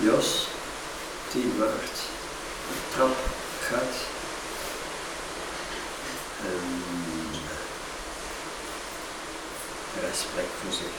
Jos, tien de trap, gaat En ehm, respect voor zich.